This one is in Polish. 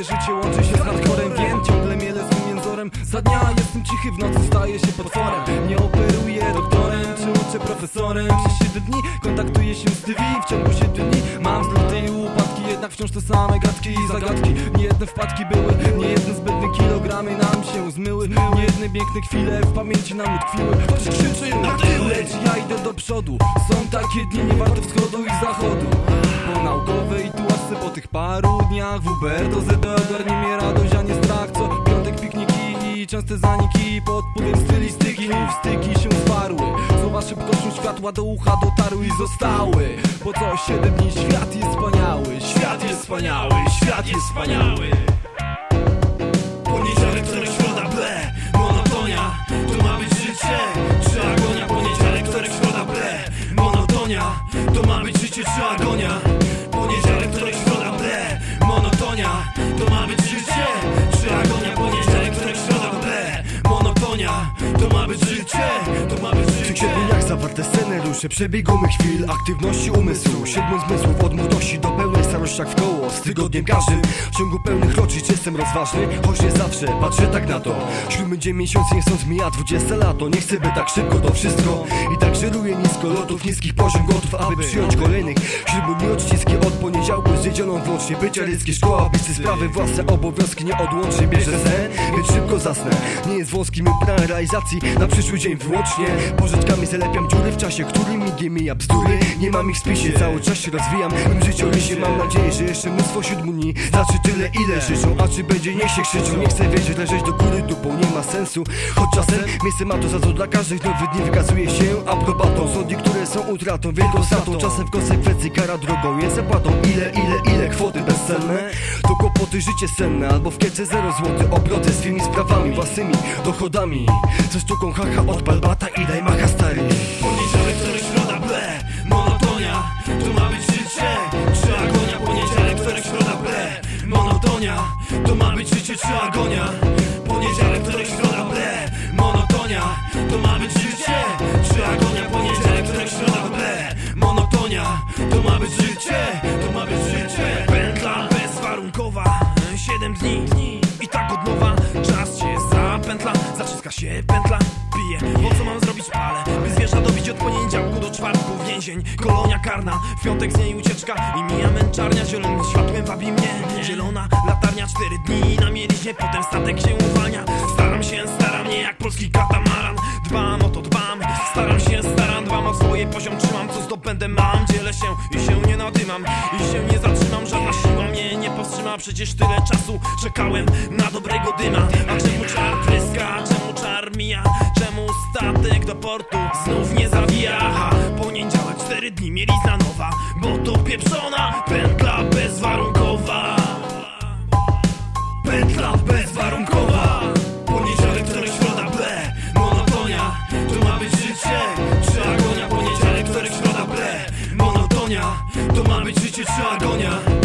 Moje życie łączy się z hardcorem Wiem, ciągle mielę swym jęzorem Za dnia jestem cichy, w nocy staję się potworem. Nie operuję doktorem, czy uczę profesorem. Przez 7 dni kontaktuję się z TV W ciągu 7 dni mam zloty i upadki Jednak wciąż te same gadki i zagadki. Nie jedne wpadki były, nie jedne zbędne kilogramy nam się zmyły. Nie jedne piękne chwile w pamięci nam utkwiły. Ktoś krzyczy na tył, lecz ja idę do przodu. Są takie dni, nie warte wschodu i zachodu. Po naukowej tych paru dniach W Uber do ZD ogarnie mnie radość, a nie strach Co? Piątek pikniki i częste zaniki Pod wpływem stylistyki. Mów styki się zwarły Słowa szybkością światła do ucha dotarły i zostały. Po co siedem dni świat jest wspaniały. Świat jest wspaniały, świat jest wspaniały. Poniedziałek, wtorek, środa, ble. Monotonia, to ma być życie. Czy agonia? Poniedziałek, wtorek, środa, ble. Monotonia, to ma być życie. Czy agonia? Zawarte scenariusze przebiegu mych chwil Aktywności umysłu, siedmiu zmysłów Od młodości do pełnej starości jak w koło. Z tygodniem każdym, w ciągu pełnych rocznic Jestem rozważny, choć nie zawsze Patrzę tak na to. Siódmy dzień miesiąc, nie chcąc mija 20 lato. Nie chcę by tak szybko to wszystko I tak żeruję nisko lotów, niskich poziom gotów Aby przyjąć kolejnych. Siódmy dni odciski od poniedziałku Z niedzielą włącznie. Bycie ryckie, szkoła, bliscy sprawy Własne obowiązki nieodłącznie Bierze sen, więc szybko zasnę. Nie jest wąski mój plan realizacji. Na przyszły dzień wyłącznie Pożyczkami zalepiam dziury w czasie, który migiem mija bzdury. Nie mam ich w spisie, cały czas się rozwijam. W tym życiorysie mam nadzieję, że jeszcze mnóstwo siódmu dni Znaczy tyle ile życzą, a czy będzie niech się krzyczą. Nie chcę wiedzieć, leżeć do góry dupą, nie ma sensu. Choć czasem miejsce ma to za to dla każdych. Nowych dni Wykazuje się aprobatą Są dni, które są utratą, wielką stratą. Czasem w konsekwencji kara drogą jest zapłatą. Ile, ile, ile kwoty bezcenne To kłopoty, życie senne Albo w kiece zero złoty. Obroty swymi sprawami Własnymi dochodami. Ze sztuką haha odpal bata i daj macha stary. Poniedziałek, wtorek, środa, ble Monotonia, to ma być życie Czy agonia? Poniedziałek, wtorek, środa, ble Monotonia, to ma być życie czy agonia? Poniedziałek, wtorek, środa, ble Monotonia, to ma być życie Czy agonia? Poniedziałek, wtorek, środa, Się pętla Piję, po co mam zrobić palę By zwierza dobić od poniedziałku do czwartku. Więzień, kolonia karna. W piątek z niej ucieczka i mija męczarnia. Zielonym światłem wabi mnie. Zielona latarnia, cztery dni na mieliźnie. Potem statek się uwalnia. Staram się, staram nie jak polski katamaran. Dbam o to, dbam. Staram się, staram, dbam o swoje. Poziom Trzymam co zdobędę mam. Dzielę się i się nie nadymam. I się nie zatrzymam Żadna siła mnie nie powstrzyma. Przecież tyle czasu czekałem na dobrego dyma. A czemu czar pryska? Czemu armia Czemu statek do portu znów nie zawija? Poniedziałek, cztery dni, mielizna nowa Bo to pieprzona pętla bezwarunkowa Pętla bezwarunkowa Poniedziałek, wtorek, środa, ble Monotonia, to ma być życie Czy agonia? Poniedziałek, wtorek, środa, ble Monotonia, to ma być życie czy agonia?